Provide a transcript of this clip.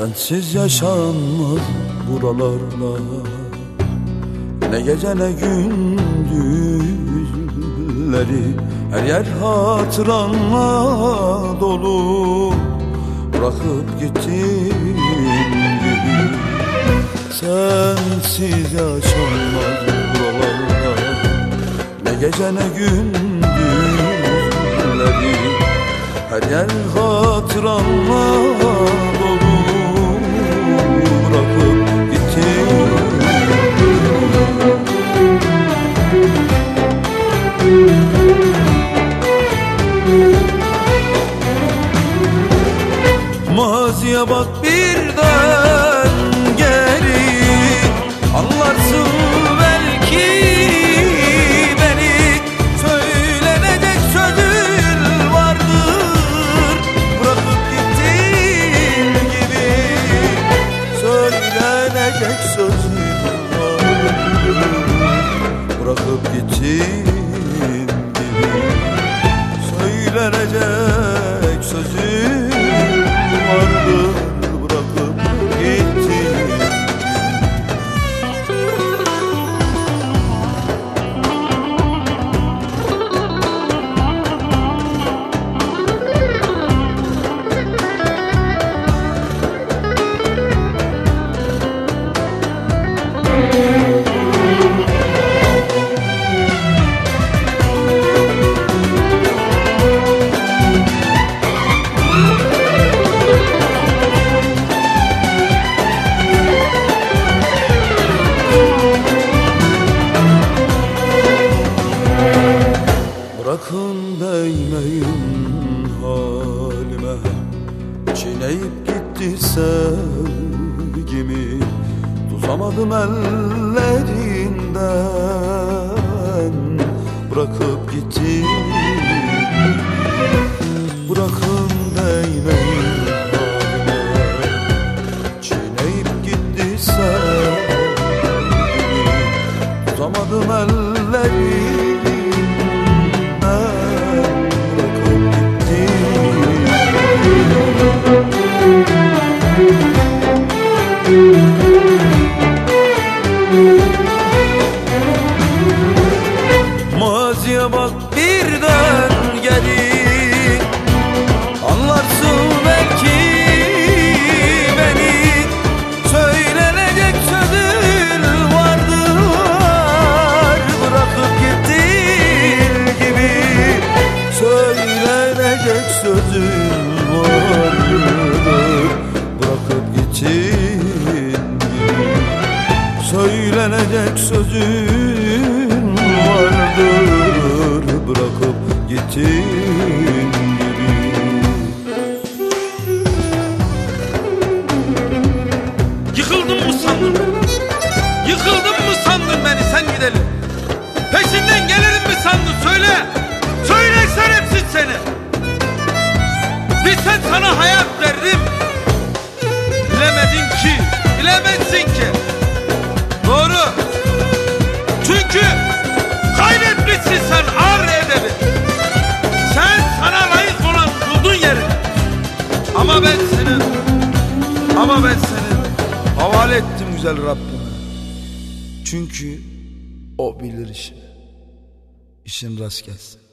Sensiz yaşanmaz buralarla Ne gece ne gündüzleri Her yer hatıranla dolu. Bırakıp gittin gibi Sensiz yaşanmaz buralarla Ne gece ne gündüzleri Her yer Maziye bak bir dön geri. Anlarsın belki beni. Söylenecek sözün vardır. Bırakıp gittin gibi. Söylenecek sözün vardır. Bırakıp gittin gibi. Söylenecek sözün vardır Bırakın değmeyin halime. Çiğneyip gitti sevgimi. Tutamadım ellerinden. Bırakıp gitti seni. Bilsen sana hayat verdim. Bilemedin ki, bilemezsin ki. Doğru. Çünkü kaybetmişsin sen ağır edebi. Sen sana layık olan buldun yeri. Ama ben senin, ama ben senin havale ettim güzel Rabbime. Çünkü o bilir işini. İşin rast gelsin.